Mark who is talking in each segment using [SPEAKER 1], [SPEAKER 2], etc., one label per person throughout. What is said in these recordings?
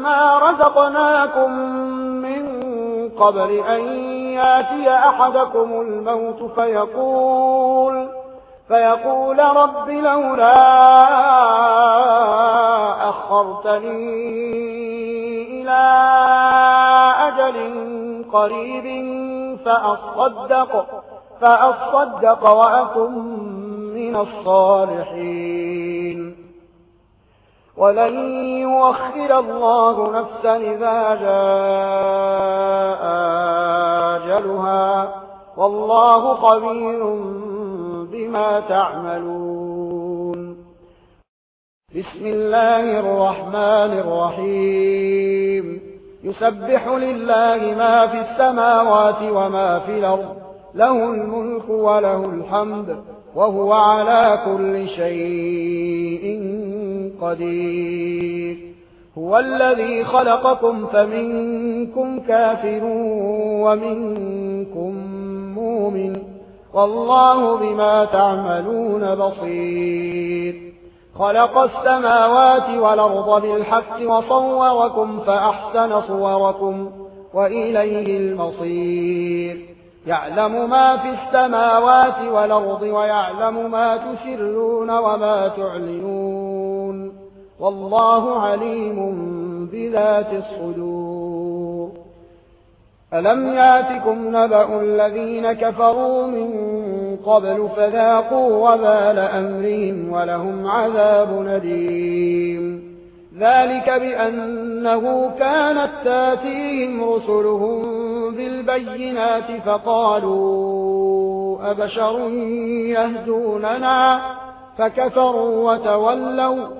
[SPEAKER 1] مما رزقناكم من قبل أن يأتي أحدكم الموت فيقول فيقول رب لولا أخرتني إلى أجل قريب فأصدق, فأصدق وأكن من الصالحين. ولن يوخر الله نفسا إذا جاء آجلها. والله قبير بما تعملون. بسم الله الرحمن الرحيم. يسبح لله ما في السماوات وما في الأرض. له الملك وله الحمد. وهو على كل شيء قدير. هو الذي خلقكم فمنكم كافر ومنكم مؤمن. والله بما تعملون بصير. خلق السماوات والأرض بالحق وصوركم فأحسن صوركم وإليه المصير. يعلم ما في السماوات والأرض ويعلم ما تسرون وما تعلنون. والله عليم بذات الصدور۔ ألم ياتكم نبأ الذين كفروا من قبل فذاقوا وبال أمرهم ولهم عذاب نديم ذلك بأنه كانت تاتيهم رسلهم بالبينات فقالوا أبشر يهدوننا فكفروا وتولوا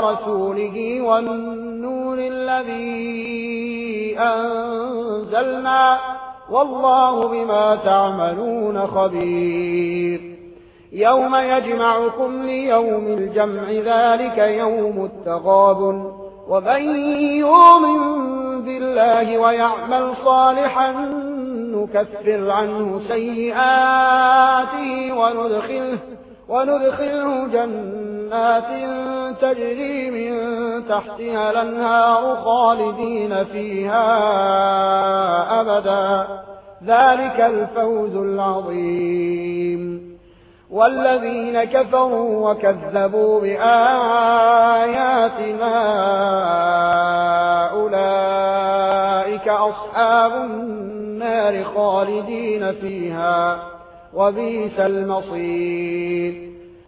[SPEAKER 1] ورسوله والنور الذي أنزلنا والله بما تعملون خبير. يوم يجمعكم ليوم الجمع ذلك يوم التغاب ومن يؤمن بالله ويعمل صالحا نكفر عنه سيئاته وندخله, وندخله جنة جنات تجري من تحتها لنهار خالدين فيها أبدا. ذلك الفوز العظيم. والذين كفروا وكذبوا بآياتنا أولئك أصحاب النار خالدين فيها وبيس المصير.